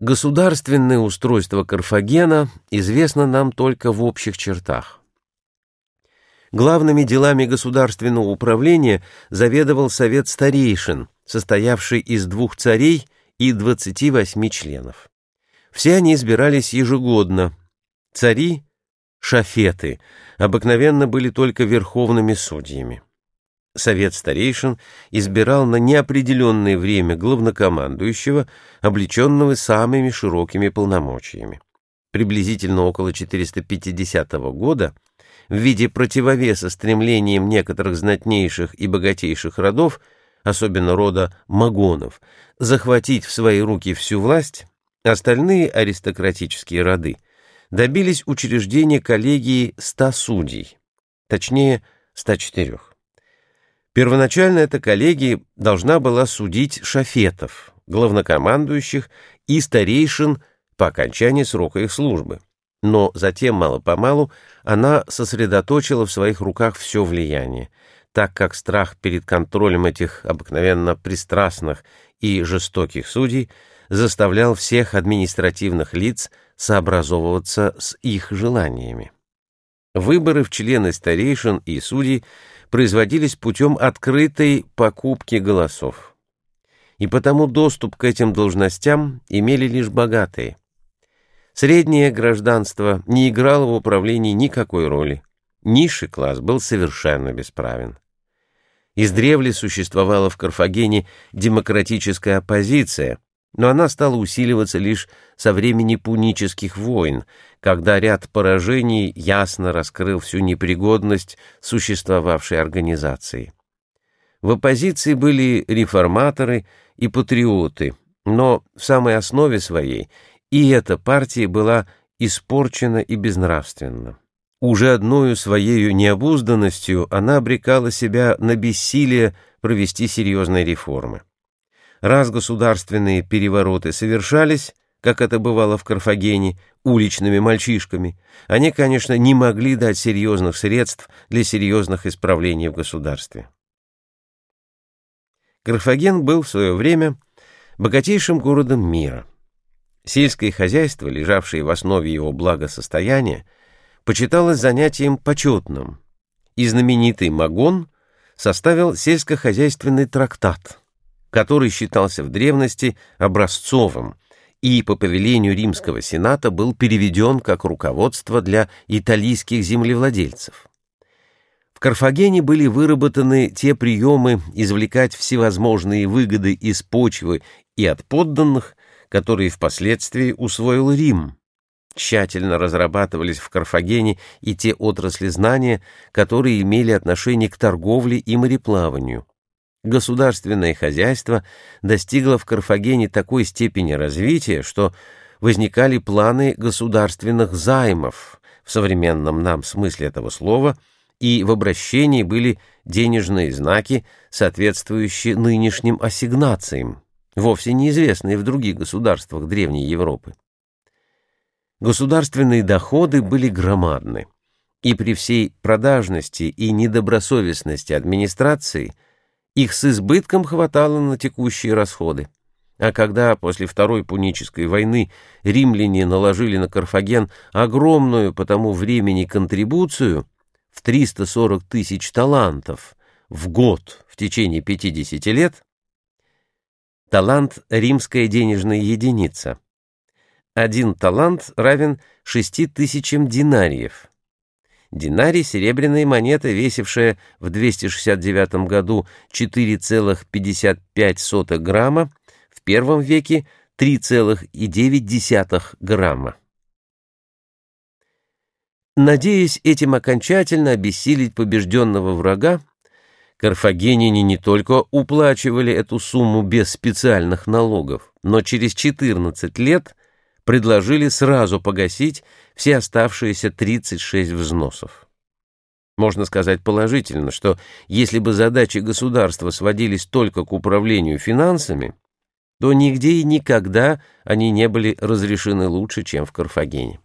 Государственное устройство Карфагена известно нам только в общих чертах. Главными делами государственного управления заведовал Совет старейшин, состоявший из двух царей и 28 членов. Все они избирались ежегодно. Цари, шафеты, обыкновенно были только верховными судьями. Совет старейшин избирал на неопределенное время главнокомандующего, облеченного самыми широкими полномочиями. Приблизительно около 450 года в виде противовеса стремлениям некоторых знатнейших и богатейших родов, особенно рода Магонов, захватить в свои руки всю власть, остальные аристократические роды добились учреждения коллегии 100 судей, точнее 104. Первоначально эта коллегия должна была судить шафетов, главнокомандующих и старейшин по окончании срока их службы. Но затем, мало-помалу, она сосредоточила в своих руках все влияние, так как страх перед контролем этих обыкновенно пристрастных и жестоких судей заставлял всех административных лиц сообразовываться с их желаниями. Выборы в члены старейшин и судей производились путем открытой покупки голосов. И потому доступ к этим должностям имели лишь богатые. Среднее гражданство не играло в управлении никакой роли. Низший класс был совершенно бесправен. Издревле существовала в Карфагене демократическая оппозиция, но она стала усиливаться лишь со времени пунических войн, когда ряд поражений ясно раскрыл всю непригодность существовавшей организации. В оппозиции были реформаторы и патриоты, но в самой основе своей и эта партия была испорчена и безнравственна. Уже одною своей необузданностью она обрекала себя на бессилие провести серьезные реформы. Раз государственные перевороты совершались, как это бывало в Карфагене, уличными мальчишками, они, конечно, не могли дать серьезных средств для серьезных исправлений в государстве. Карфаген был в свое время богатейшим городом мира. Сельское хозяйство, лежавшее в основе его благосостояния, почиталось занятием почетным, и знаменитый Магон составил сельскохозяйственный трактат – который считался в древности образцовым и по повелению Римского Сената был переведен как руководство для итальянских землевладельцев. В Карфагене были выработаны те приемы извлекать всевозможные выгоды из почвы и от подданных, которые впоследствии усвоил Рим. Тщательно разрабатывались в Карфагене и те отрасли знания, которые имели отношение к торговле и мореплаванию. Государственное хозяйство достигло в Карфагене такой степени развития, что возникали планы государственных займов в современном нам смысле этого слова, и в обращении были денежные знаки, соответствующие нынешним ассигнациям, вовсе неизвестные в других государствах Древней Европы. Государственные доходы были громадны, и при всей продажности и недобросовестности администрации – их с избытком хватало на текущие расходы. А когда после Второй Пунической войны римляне наложили на Карфаген огромную по тому времени контрибуцию в 340 тысяч талантов в год в течение 50 лет, талант — римская денежная единица. Один талант равен 6 тысячам динариев, Динарий — серебряная монета, весившая в 269 году 4,55 грамма, в первом веке 3,9 грамма. Надеясь этим окончательно обессилить побежденного врага, карфагеняне не только уплачивали эту сумму без специальных налогов, но через 14 лет предложили сразу погасить все оставшиеся 36 взносов. Можно сказать положительно, что если бы задачи государства сводились только к управлению финансами, то нигде и никогда они не были разрешены лучше, чем в Карфагене.